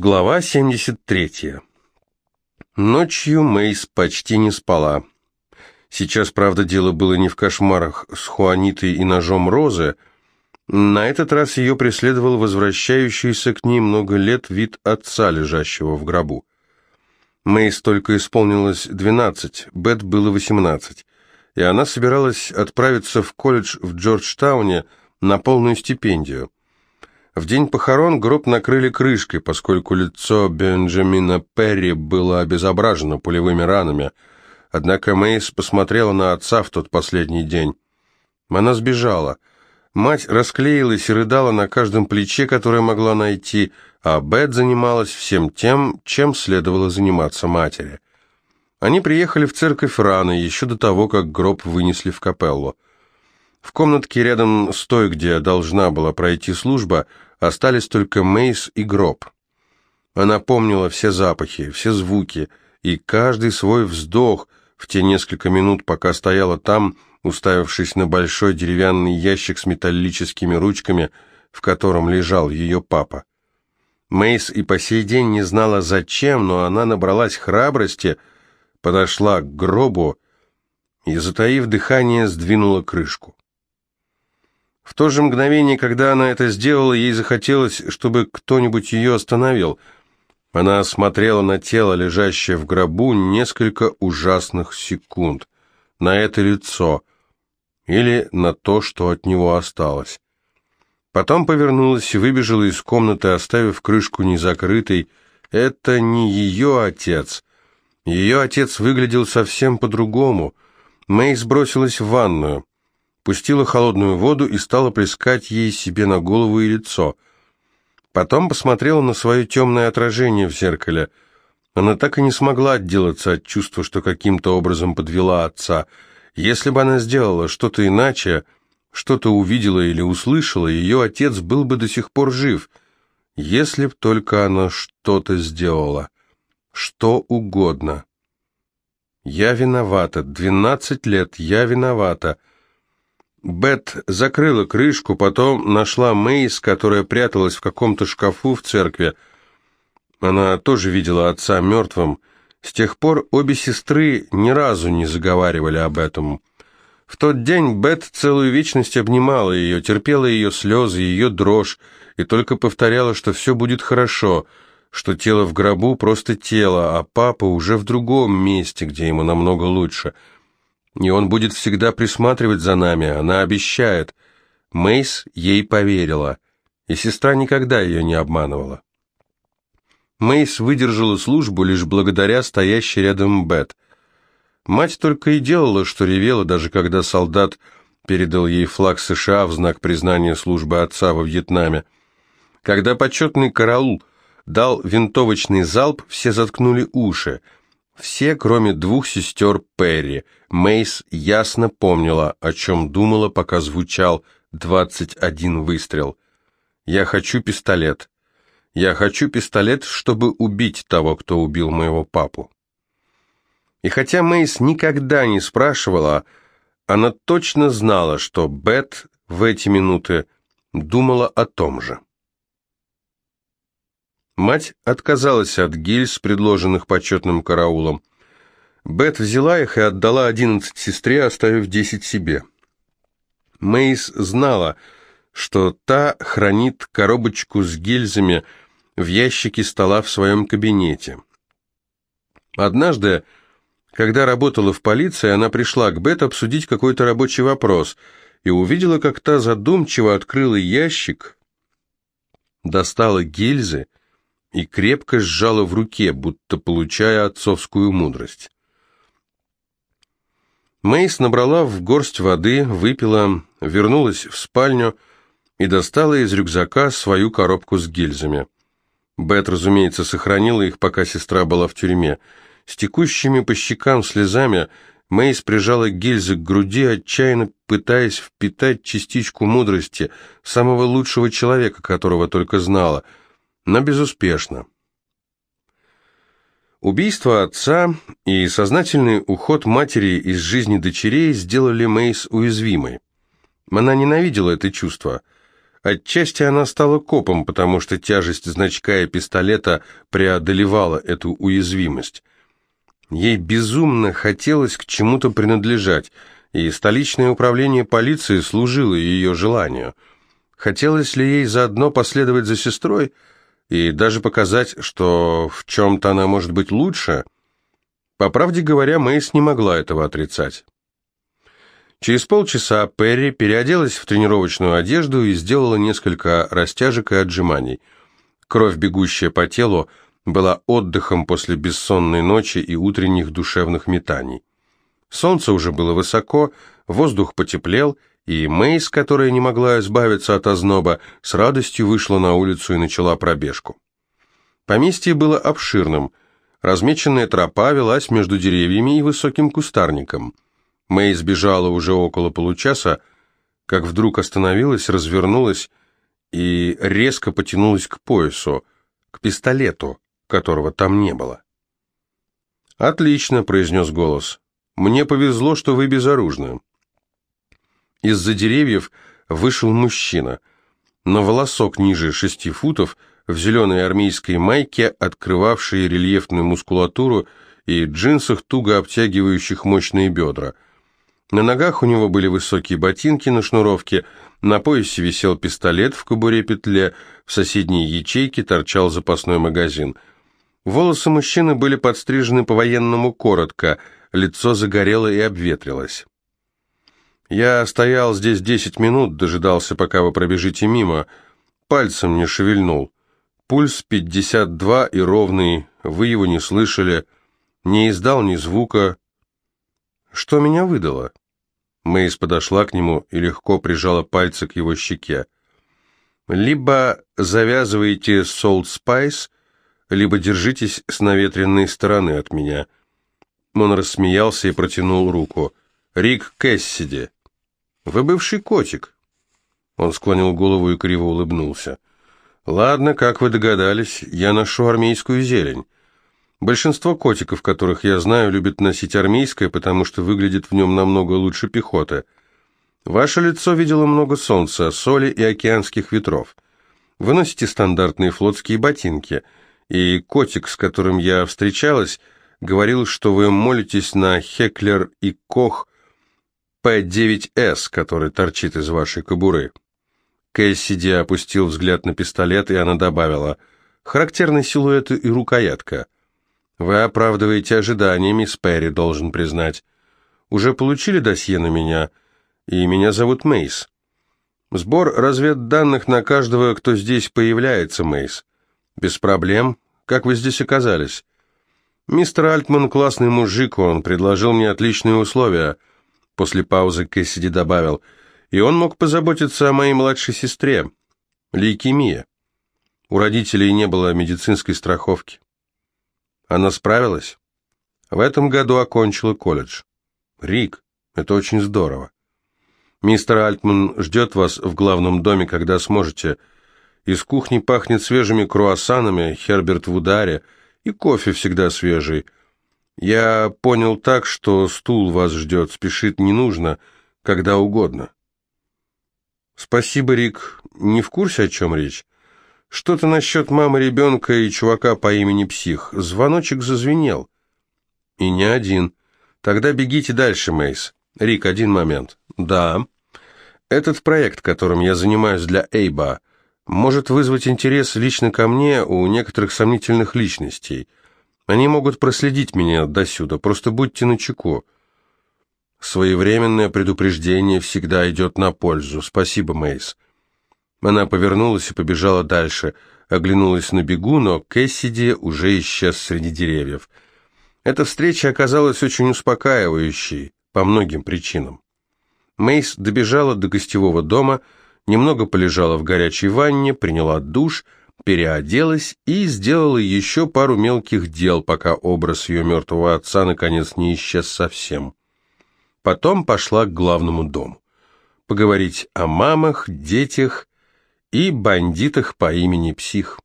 Глава 73. Ночью Мейс почти не спала. Сейчас, правда, дело было не в кошмарах с Хуанитой и ножом Розы. На этот раз ее преследовал возвращающийся к ней много лет вид отца, лежащего в гробу. Мейс только исполнилось 12, Бет было 18, и она собиралась отправиться в колледж в Джорджтауне на полную стипендию. В день похорон гроб накрыли крышкой, поскольку лицо Бенджамина Перри было обезображено пулевыми ранами. Однако Мейс посмотрела на отца в тот последний день. Она сбежала. Мать расклеилась и рыдала на каждом плече, которое могла найти, а Бет занималась всем тем, чем следовало заниматься матери. Они приехали в церковь рано, еще до того, как гроб вынесли в капеллу. В комнатке рядом с той, где должна была пройти служба, Остались только Мейс и гроб. Она помнила все запахи, все звуки и каждый свой вздох в те несколько минут, пока стояла там, уставившись на большой деревянный ящик с металлическими ручками, в котором лежал ее папа. Мейс и по сей день не знала зачем, но она набралась храбрости, подошла к гробу и, затаив дыхание, сдвинула крышку. В то же мгновение, когда она это сделала, ей захотелось, чтобы кто-нибудь ее остановил. Она смотрела на тело, лежащее в гробу, несколько ужасных секунд. На это лицо. Или на то, что от него осталось. Потом повернулась и выбежала из комнаты, оставив крышку незакрытой. Это не ее отец. Ее отец выглядел совсем по-другому. Мэй сбросилась в ванную пустила холодную воду и стала плескать ей себе на голову и лицо. Потом посмотрела на свое темное отражение в зеркале. Она так и не смогла отделаться от чувства, что каким-то образом подвела отца. Если бы она сделала что-то иначе, что-то увидела или услышала, ее отец был бы до сих пор жив. Если б только она что-то сделала. Что угодно. Я виновата. Двенадцать лет я виновата. Бет закрыла крышку, потом нашла Мейс, которая пряталась в каком-то шкафу в церкви. Она тоже видела отца мертвым. С тех пор обе сестры ни разу не заговаривали об этом. В тот день Бет целую вечность обнимала ее, терпела ее слезы, ее дрожь, и только повторяла, что все будет хорошо, что тело в гробу просто тело, а папа уже в другом месте, где ему намного лучше — и он будет всегда присматривать за нами, она обещает. Мейс ей поверила, и сестра никогда ее не обманывала. Мейс выдержала службу лишь благодаря стоящей рядом Бет. Мать только и делала, что ревела, даже когда солдат передал ей флаг США в знак признания службы отца во Вьетнаме. Когда почетный караул дал винтовочный залп, все заткнули уши – все, кроме двух сестер Перри. Мейс ясно помнила, о чем думала, пока звучал двадцать один выстрел. «Я хочу пистолет. Я хочу пистолет, чтобы убить того, кто убил моего папу». И хотя Мейс никогда не спрашивала, она точно знала, что Бет в эти минуты думала о том же. Мать отказалась от гильз, предложенных почетным караулом. Бет взяла их и отдала одиннадцать сестре, оставив десять себе. Мейс знала, что та хранит коробочку с гильзами в ящике стола в своем кабинете. Однажды, когда работала в полиции, она пришла к Бет обсудить какой-то рабочий вопрос и увидела, как та задумчиво открыла ящик, достала гильзы и крепко сжала в руке, будто получая отцовскую мудрость. Мейс набрала в горсть воды, выпила, вернулась в спальню и достала из рюкзака свою коробку с гильзами. Бет, разумеется, сохранила их, пока сестра была в тюрьме. С текущими по щекам слезами Мейс прижала гильзы к груди, отчаянно пытаясь впитать частичку мудрости самого лучшего человека, которого только знала – но безуспешно. Убийство отца и сознательный уход матери из жизни дочерей сделали Мейс уязвимой. Она ненавидела это чувство. Отчасти она стала копом, потому что тяжесть значка и пистолета преодолевала эту уязвимость. Ей безумно хотелось к чему-то принадлежать, и столичное управление полиции служило ее желанию. Хотелось ли ей заодно последовать за сестрой и даже показать, что в чем-то она может быть лучше? По правде говоря, Мэйс не могла этого отрицать. Через полчаса Перри переоделась в тренировочную одежду и сделала несколько растяжек и отжиманий. Кровь, бегущая по телу, была отдыхом после бессонной ночи и утренних душевных метаний. Солнце уже было высоко, воздух потеплел, и Мейс, которая не могла избавиться от озноба, с радостью вышла на улицу и начала пробежку. Поместье было обширным. Размеченная тропа велась между деревьями и высоким кустарником – Мэй сбежала уже около получаса, как вдруг остановилась, развернулась и резко потянулась к поясу, к пистолету, которого там не было. «Отлично», — произнес голос. «Мне повезло, что вы безоружны». Из-за деревьев вышел мужчина, на волосок ниже шести футов, в зеленой армейской майке, открывавшей рельефную мускулатуру, и джинсах, туго обтягивающих мощные бедра — на ногах у него были высокие ботинки на шнуровке, на поясе висел пистолет в кобуре-петле, в соседней ячейке торчал запасной магазин. Волосы мужчины были подстрижены по-военному коротко, лицо загорело и обветрилось. «Я стоял здесь десять минут, дожидался, пока вы пробежите мимо. Пальцем не шевельнул. Пульс пятьдесят два и ровный, вы его не слышали, не издал ни звука, что меня выдало? Мэйс подошла к нему и легко прижала пальцы к его щеке. Либо завязывайте с Old Spice, либо держитесь с наветренной стороны от меня. Он рассмеялся и протянул руку. Рик Кэссиди. Вы бывший котик. Он склонил голову и криво улыбнулся. Ладно, как вы догадались, я ношу армейскую зелень. Большинство котиков, которых я знаю, любят носить армейское, потому что выглядит в нем намного лучше пехоты. Ваше лицо видело много солнца, соли и океанских ветров. Вы носите стандартные флотские ботинки, и котик, с которым я встречалась, говорил, что вы молитесь на Хеклер и Кох П-9С, который торчит из вашей кобуры. Кэссиди опустил взгляд на пистолет, и она добавила, «Характерный силуэт и рукоятка». «Вы оправдываете ожидания, мисс Перри, должен признать. Уже получили досье на меня, и меня зовут Мейс. Сбор разведданных на каждого, кто здесь появляется, Мейс. Без проблем. Как вы здесь оказались?» «Мистер Альтман классный мужик, он предложил мне отличные условия». После паузы Кэссиди добавил, «И он мог позаботиться о моей младшей сестре. Лейкемия. У родителей не было медицинской страховки». Она справилась? В этом году окончила колледж. Рик, это очень здорово. Мистер Альтман ждет вас в главном доме, когда сможете. Из кухни пахнет свежими круассанами, Херберт в ударе, и кофе всегда свежий. Я понял так, что стул вас ждет, спешить не нужно, когда угодно. Спасибо, Рик. Не в курсе, о чем речь? Что-то насчет мамы ребенка и чувака по имени Псих. Звоночек зазвенел. И не один. Тогда бегите дальше, Мейс. Рик, один момент. Да. Этот проект, которым я занимаюсь для Эйба, может вызвать интерес лично ко мне у некоторых сомнительных личностей. Они могут проследить меня досюда, просто будьте начеку. Своевременное предупреждение всегда идет на пользу. Спасибо, Мейс. Она повернулась и побежала дальше, оглянулась на бегу, но Кэссиди уже исчез среди деревьев. Эта встреча оказалась очень успокаивающей по многим причинам. Мейс добежала до гостевого дома, немного полежала в горячей ванне, приняла душ, переоделась и сделала еще пару мелких дел, пока образ ее мертвого отца наконец не исчез совсем. Потом пошла к главному дому. Поговорить о мамах, детях и бандитах по имени Псих.